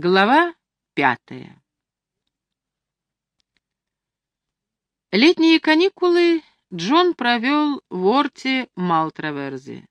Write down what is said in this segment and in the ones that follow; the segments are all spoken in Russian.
Глава пятая Летние каникулы Джон провел в Орте Малтраверзе.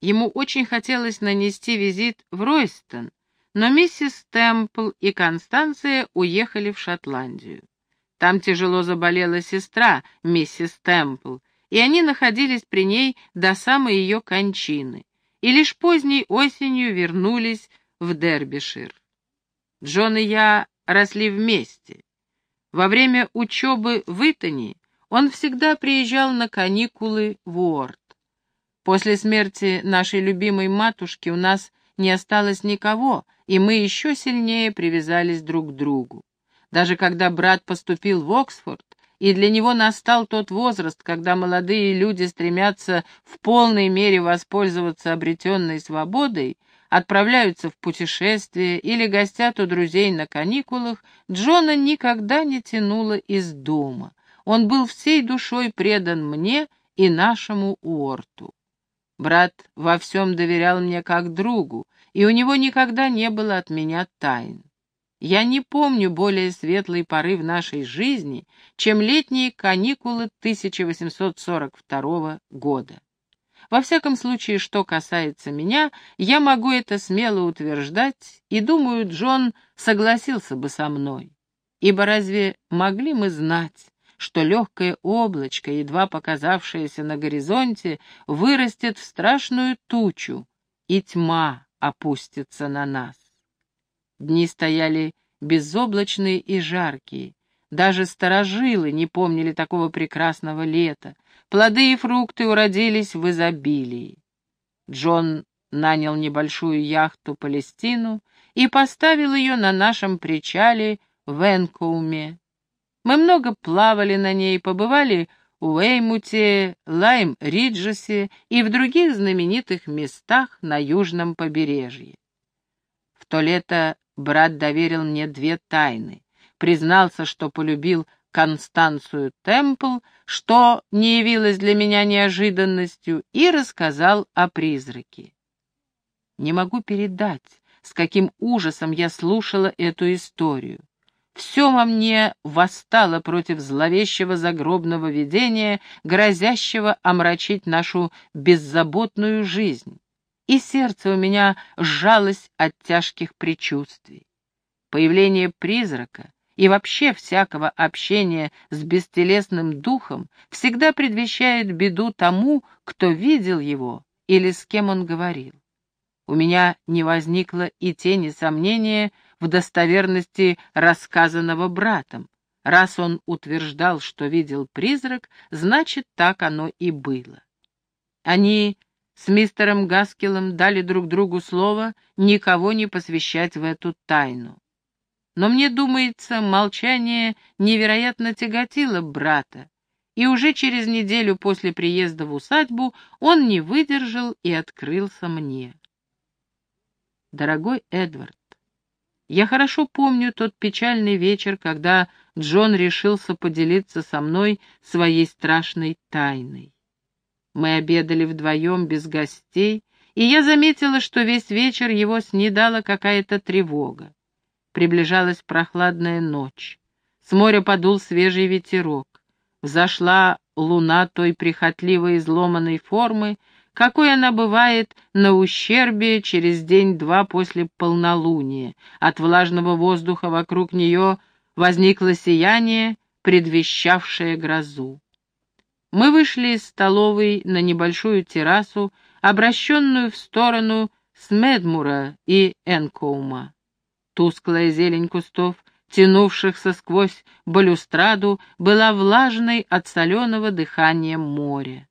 Ему очень хотелось нанести визит в Ройстон, но миссис Темпл и Констанция уехали в Шотландию. Там тяжело заболела сестра, миссис Темпл, и они находились при ней до самой ее кончины, и лишь поздней осенью вернулись в Дербишир. Джон и я росли вместе. Во время учебы в Итоне он всегда приезжал на каникулы в Уорд. После смерти нашей любимой матушки у нас не осталось никого, и мы еще сильнее привязались друг к другу. Даже когда брат поступил в Оксфорд, и для него настал тот возраст, когда молодые люди стремятся в полной мере воспользоваться обретенной свободой, отправляются в путешествие или гостят у друзей на каникулах, Джона никогда не тянуло из дома. Он был всей душой предан мне и нашему Уорту. Брат во всем доверял мне как другу, и у него никогда не было от меня тайн. Я не помню более светлой поры в нашей жизни, чем летние каникулы 1842 года. Во всяком случае, что касается меня, я могу это смело утверждать, и думаю, Джон согласился бы со мной. Ибо разве могли мы знать, что легкое облачко, едва показавшееся на горизонте, вырастет в страшную тучу, и тьма опустится на нас? Дни стояли безоблачные и жаркие, даже старожилы не помнили такого прекрасного лета. Плоды и фрукты уродились в изобилии. Джон нанял небольшую яхту «Палестину» и поставил ее на нашем причале в Энкоуме. Мы много плавали на ней, побывали в Эймуте, Лайм-Риджесе и в других знаменитых местах на южном побережье. В то лето брат доверил мне две тайны признался, что полюбил Констанцию Темпл, что не явилось для меня неожиданностью, и рассказал о призраке. Не могу передать, с каким ужасом я слушала эту историю. Все во мне восстало против зловещего загробного видения, грозящего омрачить нашу беззаботную жизнь. И сердце у меня сжалось от тяжких предчувствий. Появление призрака и вообще всякого общения с бестелесным духом всегда предвещает беду тому, кто видел его или с кем он говорил. У меня не возникло и тени сомнения в достоверности рассказанного братом. Раз он утверждал, что видел призрак, значит, так оно и было. Они с мистером Гаскелом дали друг другу слово никого не посвящать в эту тайну. Но мне думается, молчание невероятно тяготило брата, и уже через неделю после приезда в усадьбу он не выдержал и открылся мне. Дорогой Эдвард, я хорошо помню тот печальный вечер, когда Джон решился поделиться со мной своей страшной тайной. Мы обедали вдвоем без гостей, и я заметила, что весь вечер его снедала какая-то тревога. Приближалась прохладная ночь. С моря подул свежий ветерок. Взошла луна той прихотливой изломанной формы, какой она бывает на ущербе через день-два после полнолуния. От влажного воздуха вокруг нее возникло сияние, предвещавшее грозу. Мы вышли из столовой на небольшую террасу, обращенную в сторону Смедмура и Энкоума. Тусклая зелень кустов, тянувшихся сквозь балюстраду, была влажной от соленого дыхания моря.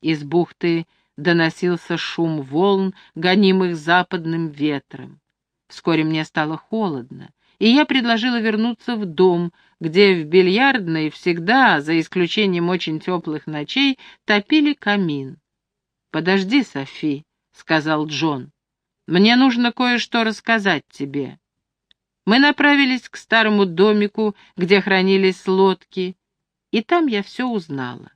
Из бухты доносился шум волн, гонимых западным ветром. Вскоре мне стало холодно, и я предложила вернуться в дом, где в бильярдной всегда, за исключением очень теплых ночей, топили камин. «Подожди, Софи», — сказал Джон, — «мне нужно кое-что рассказать тебе». Мы направились к старому домику, где хранились лодки, и там я все узнала.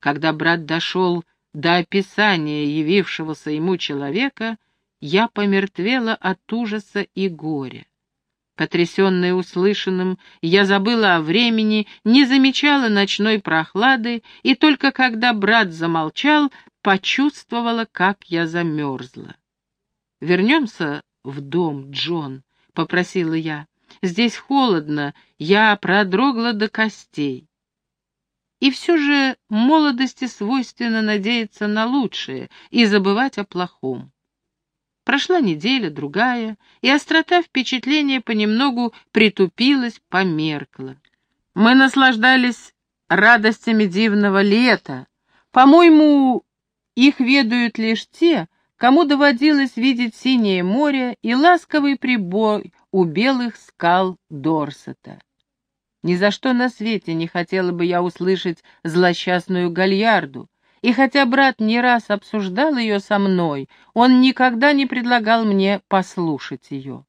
Когда брат дошел до описания явившегося ему человека, я помертвела от ужаса и горя. Потрясенная услышанным, я забыла о времени, не замечала ночной прохлады, и только когда брат замолчал, почувствовала, как я замерзла. «Вернемся в дом, Джон», — попросила я. «Здесь холодно, я продрогла до костей». И все же молодости свойственно надеяться на лучшее и забывать о плохом. Прошла неделя, другая, и острота впечатления понемногу притупилась, померкла. Мы наслаждались радостями дивного лета. По-моему, их ведают лишь те, кому доводилось видеть синее море и ласковый прибой у белых скал Дорсета. Ни за что на свете не хотела бы я услышать злосчастную гальярду, и хотя брат не раз обсуждал ее со мной, он никогда не предлагал мне послушать ее.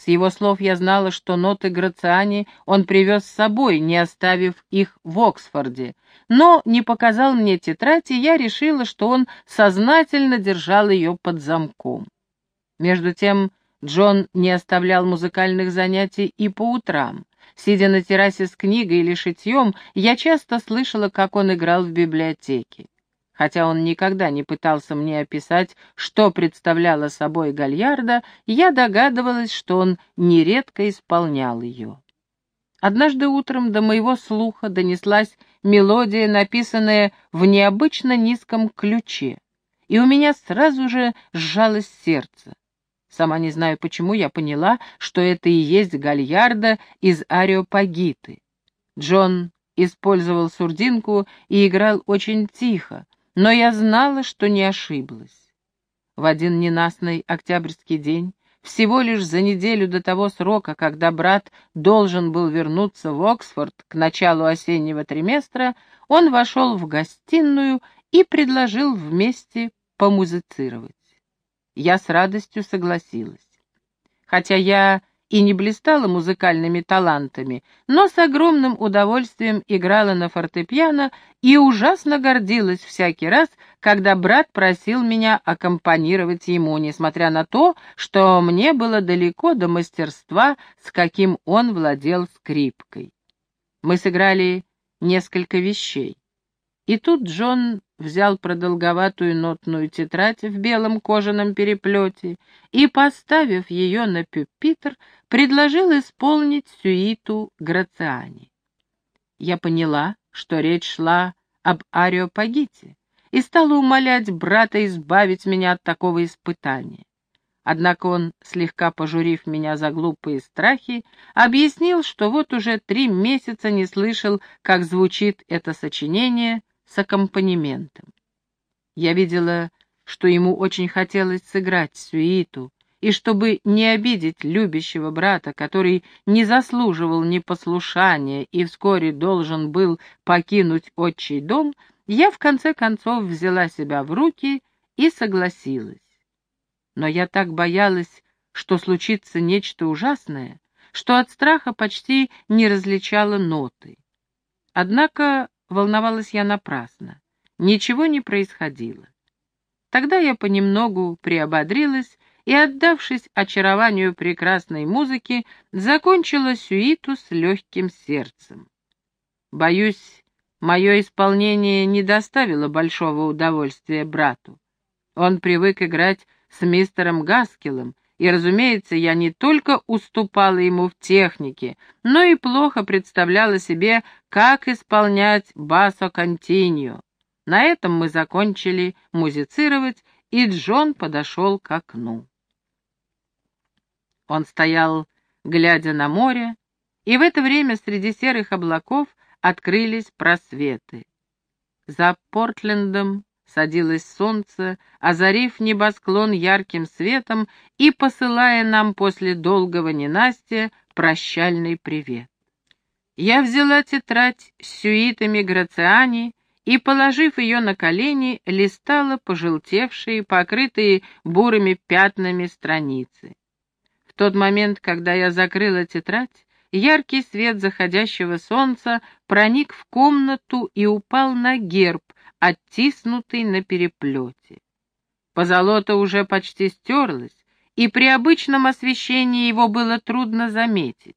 С его слов я знала, что ноты Грациани он привез с собой, не оставив их в Оксфорде, но не показал мне тетрадь, и я решила, что он сознательно держал ее под замком. Между тем Джон не оставлял музыкальных занятий и по утрам. Сидя на террасе с книгой или шитьем, я часто слышала, как он играл в библиотеке. Хотя он никогда не пытался мне описать, что представляла собой гальярда, я догадывалась, что он нередко исполнял ее. Однажды утром до моего слуха донеслась мелодия, написанная в необычно низком ключе, и у меня сразу же сжалось сердце. Сама не знаю почему, я поняла, что это и есть гальярда из ариопагиты. Джон использовал сурдинку и играл очень тихо, но я знала, что не ошиблась. В один ненастный октябрьский день, всего лишь за неделю до того срока, когда брат должен был вернуться в Оксфорд к началу осеннего триместра, он вошел в гостиную и предложил вместе помузицировать. Я с радостью согласилась. Хотя я и не блистала музыкальными талантами, но с огромным удовольствием играла на фортепиано и ужасно гордилась всякий раз, когда брат просил меня аккомпанировать ему, несмотря на то, что мне было далеко до мастерства, с каким он владел скрипкой. Мы сыграли несколько вещей. И тут Джон взял продолговатую нотную тетрадь в белом кожаном переплете и, поставив ее на пюпитр, предложил исполнить сюиту Грациани. Я поняла, что речь шла об Ариопагите, и стала умолять брата избавить меня от такого испытания. Однако он, слегка пожурив меня за глупые страхи, объяснил, что вот уже три месяца не слышал, как звучит это сочинение с аккомпанементом. Я видела, что ему очень хотелось сыграть сюиту, и чтобы не обидеть любящего брата, который не заслуживал непослушания и вскоре должен был покинуть отчий дом, я в конце концов взяла себя в руки и согласилась. Но я так боялась, что случится нечто ужасное, что от страха почти не различала ноты. Однако волновалась я напрасно. Ничего не происходило. Тогда я понемногу приободрилась и, отдавшись очарованию прекрасной музыки, закончила сюиту с легким сердцем. Боюсь, мое исполнение не доставило большого удовольствия брату. Он привык играть с мистером Гаскелом, и, разумеется, я не только уступала ему в технике, но и плохо представляла себе, как исполнять басо континью. На этом мы закончили музицировать, и Джон подошел к окну. Он стоял, глядя на море, и в это время среди серых облаков открылись просветы. За Портлендом садилось солнце, озарив небосклон ярким светом и посылая нам после долгого ненастья прощальный привет. Я взяла тетрадь с сюитами Грациани и, положив ее на колени, листала пожелтевшие, покрытые бурыми пятнами страницы тот момент, когда я закрыла тетрадь, яркий свет заходящего солнца проник в комнату и упал на герб, оттиснутый на переплете. Позолота уже почти стерлась, и при обычном освещении его было трудно заметить.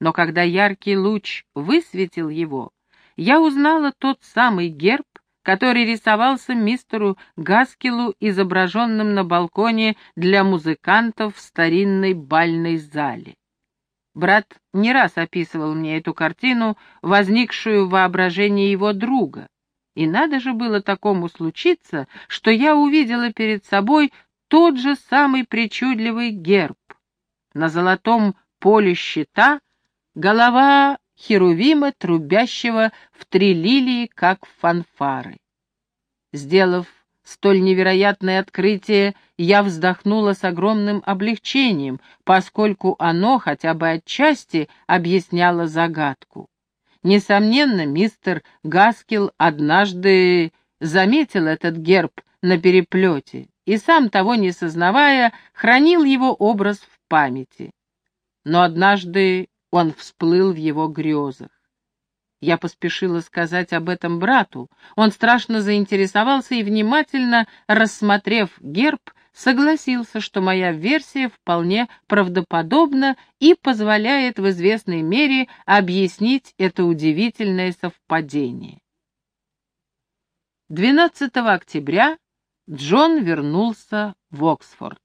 Но когда яркий луч высветил его, я узнала тот самый герб, который рисовался мистеру Гаскилу, изображенным на балконе для музыкантов в старинной бальной зале. Брат не раз описывал мне эту картину, возникшую в воображении его друга. И надо же было такому случиться, что я увидела перед собой тот же самый причудливый герб. На золотом поле щита голова Херувима, трубящего в три лилии, как фанфары. Сделав столь невероятное открытие, я вздохнула с огромным облегчением, поскольку оно хотя бы отчасти объясняло загадку. Несомненно, мистер Гаскил однажды заметил этот герб на переплете и, сам того не сознавая, хранил его образ в памяти. Но однажды он всплыл в его грезах. Я поспешила сказать об этом брату. Он страшно заинтересовался и, внимательно рассмотрев герб, согласился, что моя версия вполне правдоподобна и позволяет в известной мере объяснить это удивительное совпадение. 12 октября Джон вернулся в Оксфорд.